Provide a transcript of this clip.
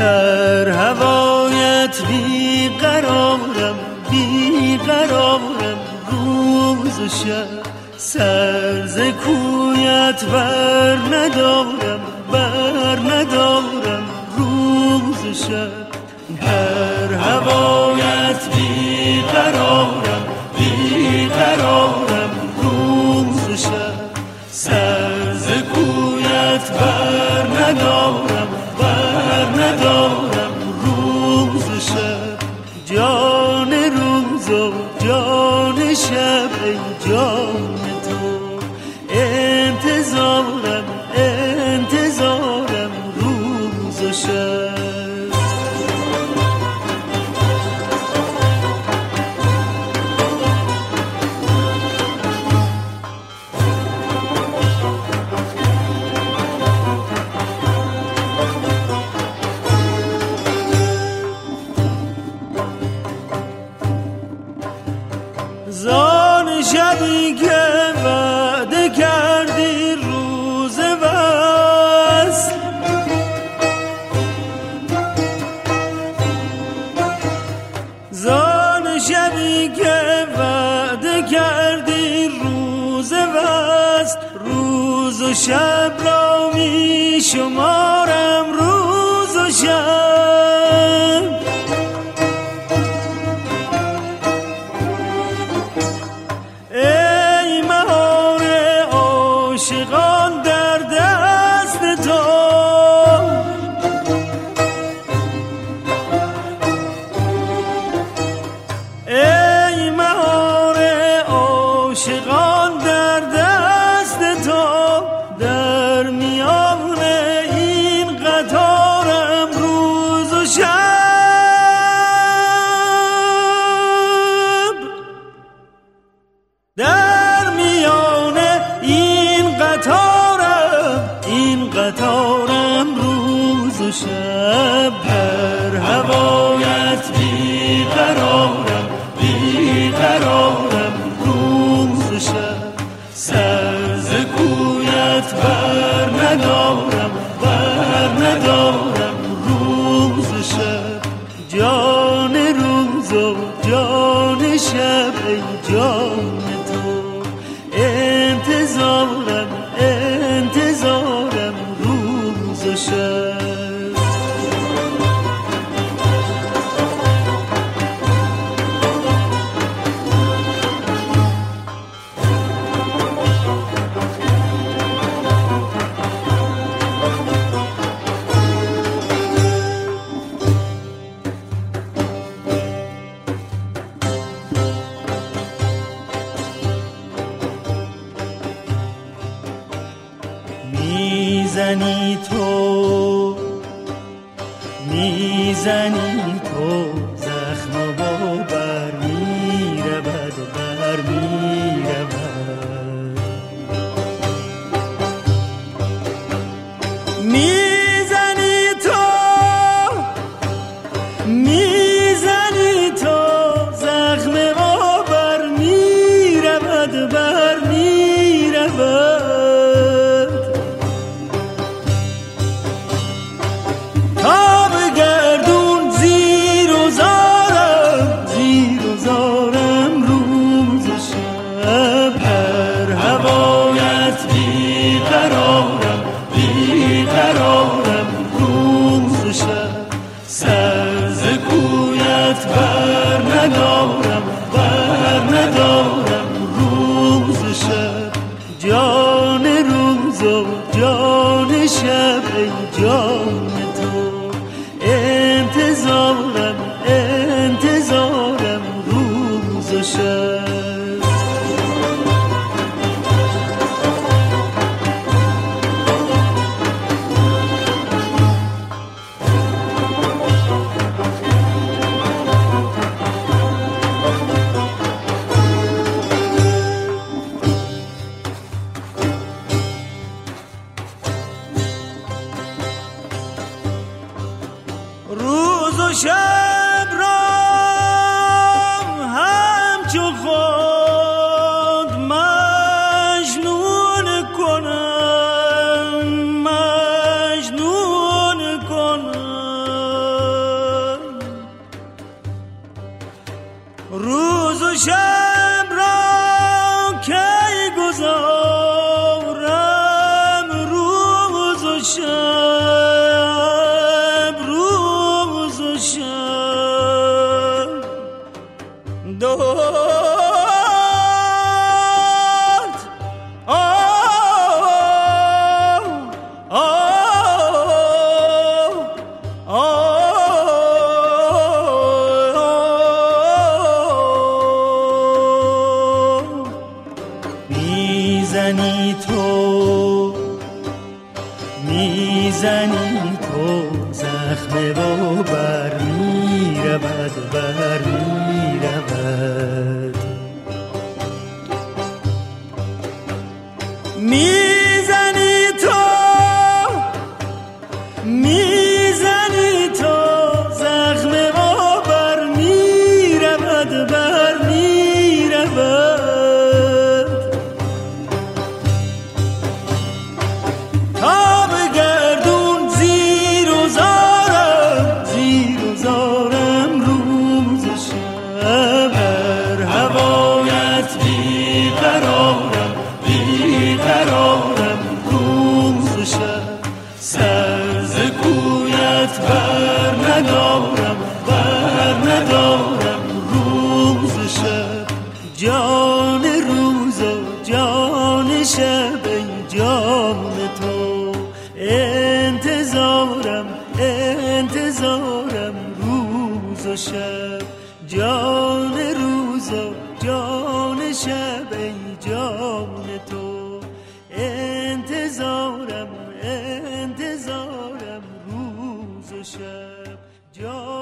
در هوایت بیقرارم بیقرارم روز و شب. سر ز کویت بر ندارم بر ندارم روز و شب. زان شبی که وعده کردی روز وصل زان شبی که وعده کردی روز وصل روز و شب را می شمارم روز و شب. ستارم روز و شب در هوا. می‌زنی تو می‌زنی تو. 就好。می‌زنی تو می‌زنی تو زخم و بر می‌رود بر می‌رود. می‌زنی انتظارم انتظارم روز و شب. جان روز و جان شب ای جان تو. انتظارم انتظارم روز و شب. جان